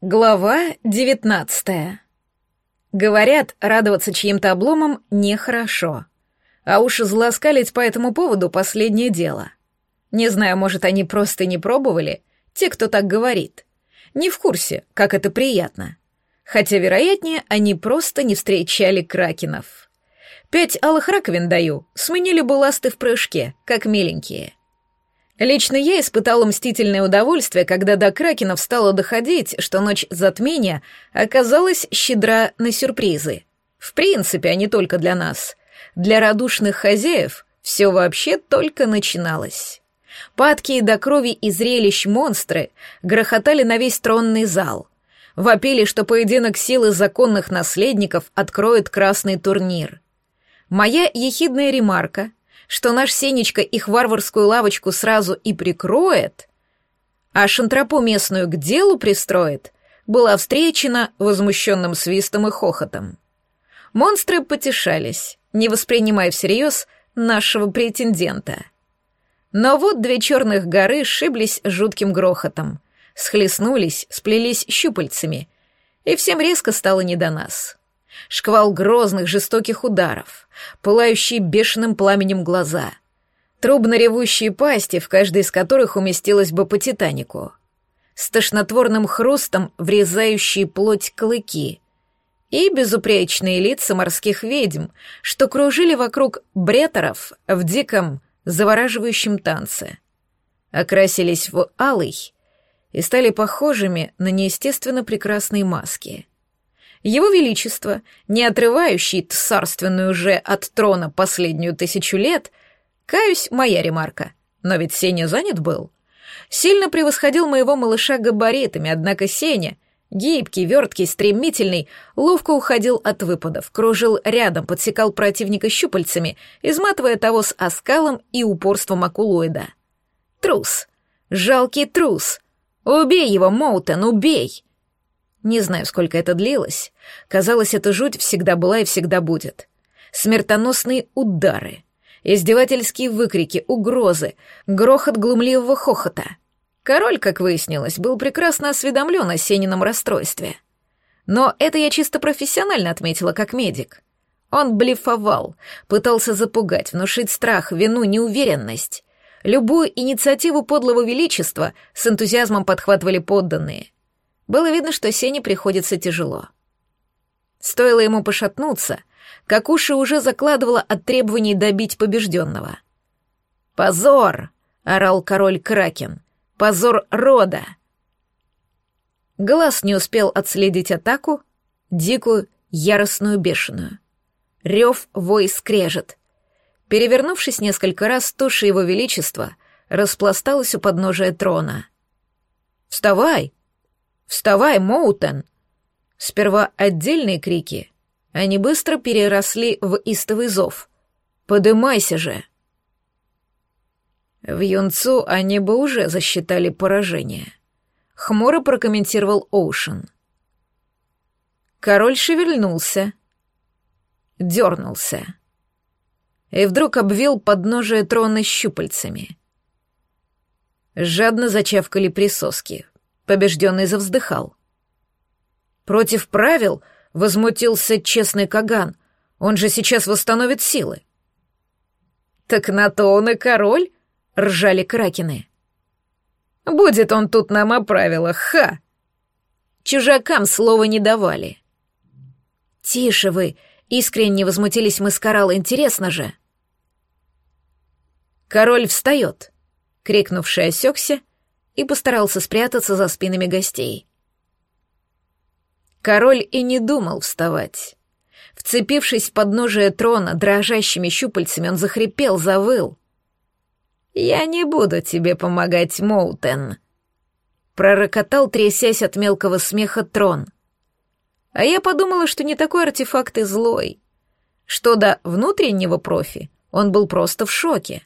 Глава девятнадцатая. Говорят, радоваться чьим-то обломам нехорошо. А уж злоскалить по этому поводу последнее дело. Не знаю, может, они просто не пробовали, те, кто так говорит. Не в курсе, как это приятно. Хотя, вероятнее, они просто не встречали кракенов. Пять алых раковин даю, сменили бы ласты в прыжке, как миленькие. Лично я испытала мстительное удовольствие, когда до Кракенов стало доходить, что ночь затмения оказалась щедра на сюрпризы. В принципе, а не только для нас. Для радушных хозяев все вообще только начиналось. Падкие до крови и зрелищ монстры грохотали на весь тронный зал. Вопили, что поединок силы законных наследников откроет красный турнир. Моя ехидная ремарка — что наш Сенечка их варварскую лавочку сразу и прикроет, а шантропу местную к делу пристроит, была встречена возмущенным свистом и хохотом. Монстры потешались, не воспринимая всерьез нашего претендента. Но вот две черных горы сшиблись жутким грохотом, схлестнулись, сплелись щупальцами, и всем резко стало не до нас шквал грозных, жестоких ударов, пылающие бешеным пламенем глаза, трубно-ревущие пасти, в каждой из которых уместилась бы по Титанику, с тошнотворным хрустом врезающие плоть клыки и безупречные лица морских ведьм, что кружили вокруг бреторов в диком, завораживающем танце. Окрасились в алый и стали похожими на неестественно прекрасные маски — его Величество, не отрывающий царственную уже от трона последнюю тысячу лет, каюсь, моя ремарка, но ведь Сеня занят был, сильно превосходил моего малыша габаритами, однако Сеня, гибкий, верткий, стремительный, ловко уходил от выпадов, кружил рядом, подсекал противника щупальцами, изматывая того с оскалом и упорством акулоида. Трус. Жалкий трус. Убей его, Моутен, убей! Не знаю, сколько это длилось. Казалось, эта жуть всегда была и всегда будет. Смертоносные удары, издевательские выкрики, угрозы, грохот глумливого хохота. Король, как выяснилось, был прекрасно осведомлен о Сенином расстройстве. Но это я чисто профессионально отметила как медик. Он блефовал, пытался запугать, внушить страх, вину, неуверенность. Любую инициативу подлого величества с энтузиазмом подхватывали подданные — было видно, что Сене приходится тяжело. Стоило ему пошатнуться, как уши уже закладывало от требований добить побежденного. «Позор!» — орал король Кракен. «Позор рода!» Глаз не успел отследить атаку, дикую, яростную, бешеную. Рев, вой, скрежет. Перевернувшись несколько раз, туша его величества распласталась у подножия трона. «Вставай!» «Вставай, Моутен!» Сперва отдельные крики, они быстро переросли в истовый зов. «Подымайся же!» В юнцу они бы уже засчитали поражение. Хмуро прокомментировал Оушен. Король шевельнулся, дернулся и вдруг обвил подножие трона щупальцами. Жадно зачавкали присоски, Побежденный завздыхал. «Против правил?» — возмутился честный Каган. «Он же сейчас восстановит силы». «Так на то он и король?» — ржали кракены. «Будет он тут нам о правилах, ха!» Чужакам слова не давали. «Тише вы!» — искренне возмутились мы с Коралло. «Интересно же!» «Король встает!» — крикнувший осекся и постарался спрятаться за спинами гостей. Король и не думал вставать. Вцепившись в подножие трона дрожащими щупальцами, он захрипел, завыл. «Я не буду тебе помогать, Моутен», — пророкотал, трясясь от мелкого смеха трон. А я подумала, что не такой артефакт и злой. Что до внутреннего профи, он был просто в шоке.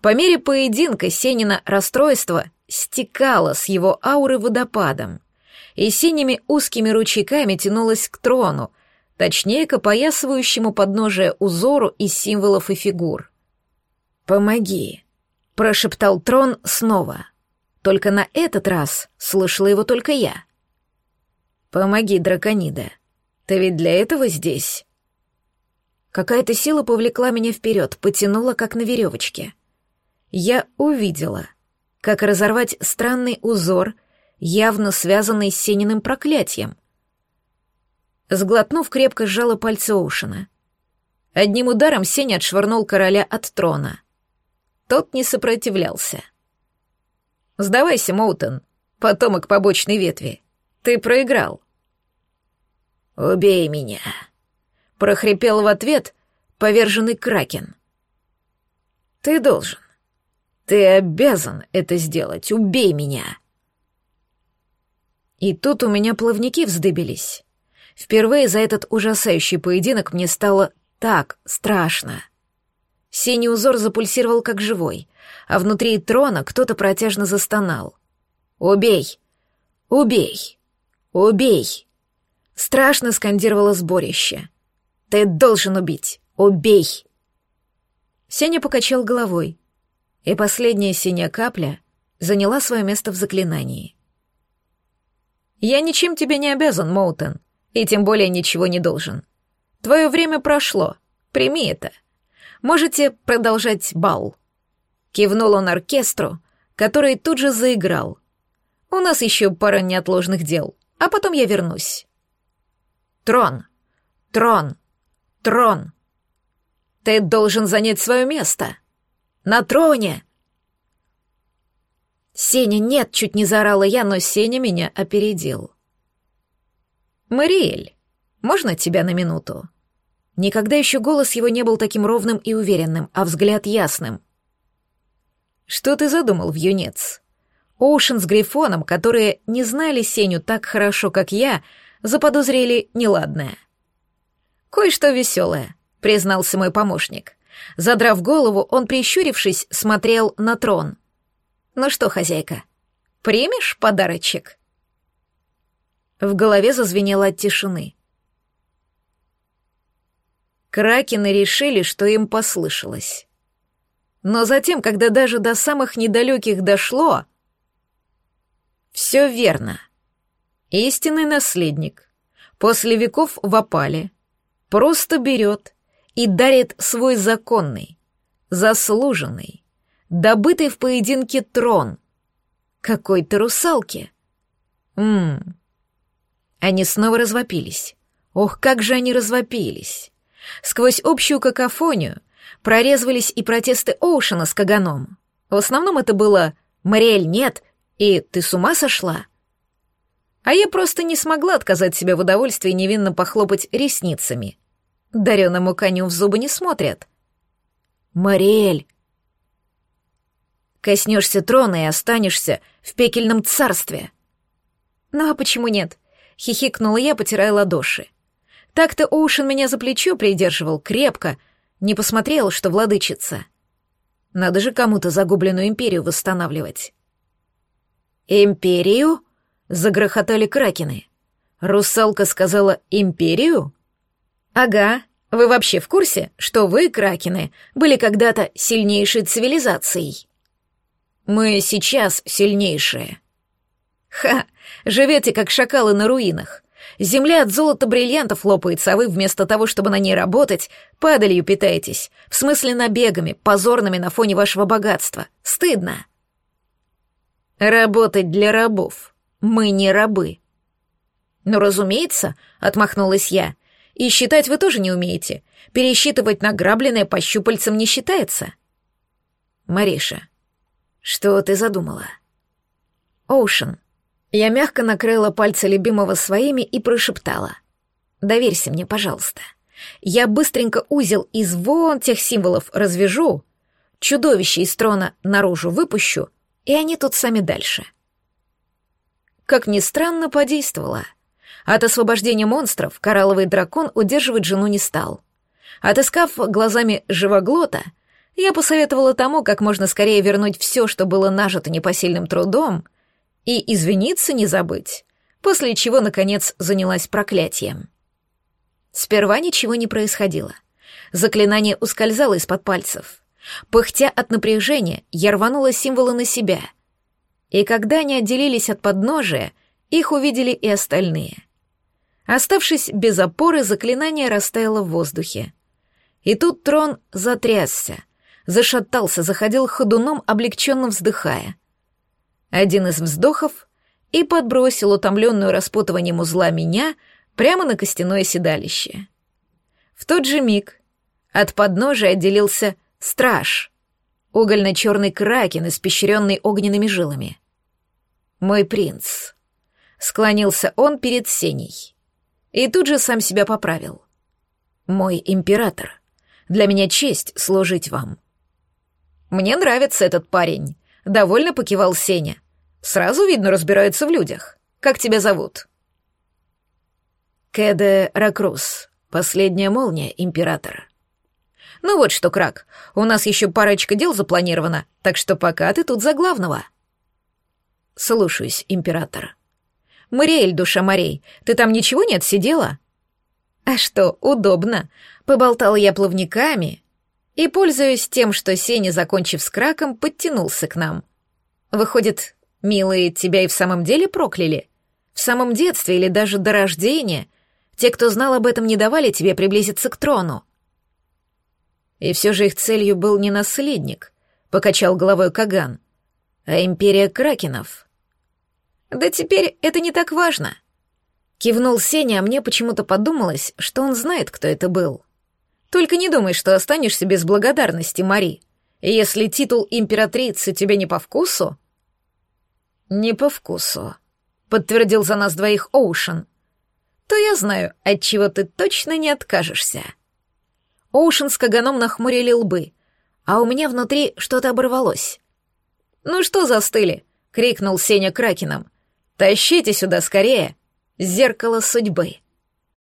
По мере поединка Сенина расстройство стекало с его ауры водопадом и синими узкими ручейками тянулось к трону, точнее к опоясывающему подножие узору из символов и фигур. «Помоги», — прошептал трон снова. Только на этот раз слышала его только я. Помоги, драконида. Ты ведь для этого здесь?» Какая-то сила повлекла меня вперед, потянула, как на веревочке. Я увидела, как разорвать странный узор, явно связанный с Сениным проклятием. Сглотнув, крепко сжала пальцы Оушена. Одним ударом Сеня отшвырнул короля от трона. Тот не сопротивлялся. «Сдавайся, Моутон, потомок побочной ветви. Ты проиграл». «Убей меня», — прохрипел в ответ поверженный Кракен. «Ты должен. Ты обязан это сделать. Убей меня». И тут у меня плавники вздыбились. Впервые за этот ужасающий поединок мне стало так страшно. Синий узор запульсировал как живой, а внутри трона кто-то протяжно застонал. «Убей! Убей! Убей!» Страшно скандировало сборище. «Ты должен убить! Убей!» Сеня покачал головой, и последняя синяя капля заняла свое место в заклинании. «Я ничем тебе не обязан, Моутен, и тем более ничего не должен. Твое время прошло, прими это. Можете продолжать бал». Кивнул он оркестру, который тут же заиграл. «У нас еще пара неотложных дел, а потом я вернусь». «Трон! Трон! Трон! Ты должен занять свое место! На троне!» «Сеня, нет!» — чуть не заорала я, но Сеня меня опередил. «Мариэль, можно тебя на минуту?» Никогда еще голос его не был таким ровным и уверенным, а взгляд ясным. «Что ты задумал, юнец? Оушен с Грифоном, которые не знали Сеню так хорошо, как я, заподозрили неладное. «Кое-что веселое», — признался мой помощник. Задрав голову, он, прищурившись, смотрел на трон. «Ну что, хозяйка, примешь подарочек?» В голове зазвенело от тишины. Кракены решили, что им послышалось. Но затем, когда даже до самых недалеких дошло... Все верно. Истинный наследник. После веков в опале. Просто берет и дарит свой законный, заслуженный, добытый в поединке трон. Какой-то русалки. Ммм. Они снова развопились. Ох, как же они развопились. Сквозь общую какофонию прорезывались и протесты Оушена с Каганом. В основном это было «Мариэль, нет!» и «Ты с ума сошла?» А я просто не смогла отказать себе в удовольствии невинно похлопать ресницами. Дареному коню в зубы не смотрят. «Мариэль!» Коснешься трона и останешься в пекельном царстве. Ну а почему нет? Хихикнула я, потирая ладоши. Так-то Оушен меня за плечо придерживал крепко, не посмотрел, что владычица. Надо же кому-то загубленную империю восстанавливать. «Империю?» — загрохотали кракены. «Русалка сказала империю?» «Ага, вы вообще в курсе, что вы, кракены, были когда-то сильнейшей цивилизацией?» «Мы сейчас сильнейшие». «Ха, живете как шакалы на руинах. Земля от золота бриллиантов лопается, а вы вместо того, чтобы на ней работать, падалью питаетесь. В смысле набегами, позорными на фоне вашего богатства. Стыдно. Работать для рабов. Мы не рабы. Ну, разумеется, отмахнулась я. И считать вы тоже не умеете. Пересчитывать награбленное по щупальцам не считается. Мариша, что ты задумала? Оушен, я мягко накрыла пальцы любимого своими и прошептала. «Доверься мне, пожалуйста. Я быстренько узел из вон тех символов развяжу, чудовище из трона наружу выпущу, и они тут сами дальше». Как ни странно, подействовало. От освобождения монстров коралловый дракон удерживать жену не стал. Отыскав глазами живоглота, я посоветовала тому, как можно скорее вернуть все, что было нажито непосильным трудом — и извиниться не забыть, после чего, наконец, занялась проклятием. Сперва ничего не происходило. Заклинание ускользало из-под пальцев. Пыхтя от напряжения, я рванула символы на себя. И когда они отделились от подножия, их увидели и остальные. Оставшись без опоры, заклинание растаяло в воздухе. И тут трон затрясся, зашатался, заходил ходуном, облегченно вздыхая. Один из вздохов и подбросил утомленную распутыванием узла меня прямо на костяное седалище. В тот же миг от подножия отделился страж, угольно-черный кракен, испещренный огненными жилами. «Мой принц», — склонился он перед Сеней. И тут же сам себя поправил. «Мой император, для меня честь служить вам». «Мне нравится этот парень», — довольно покивал Сеня. «Сразу видно, разбирается в людях. Как тебя зовут?» «Кеде Ракрус, последняя молния, император». «Ну вот что, Крак, у нас еще парочка дел запланировано, так что пока ты тут за главного». «Слушаюсь, император». «Мариэль, душа морей, ты там ничего не отсидела?» «А что, удобно. Поболтала я плавниками и, пользуясь тем, что Сеня, закончив с краком, подтянулся к нам. Выходит, милые тебя и в самом деле прокляли? В самом детстве или даже до рождения? Те, кто знал об этом, не давали тебе приблизиться к трону?» И все же их целью был не наследник, покачал головой Каган, а империя кракенов. Да теперь это не так важно. Кивнул Сеня, а мне почему-то подумалось, что он знает, кто это был. Только не думай, что останешься без благодарности, Мари. Если титул императрицы тебе не по вкусу... Не по вкусу, подтвердил за нас двоих Оушен. То я знаю, от чего ты точно не откажешься. Оушен с Каганом нахмурили лбы, а у меня внутри что-то оборвалось. «Ну что застыли?» — крикнул Сеня Кракеном. «Тащите сюда скорее! Зеркало судьбы!»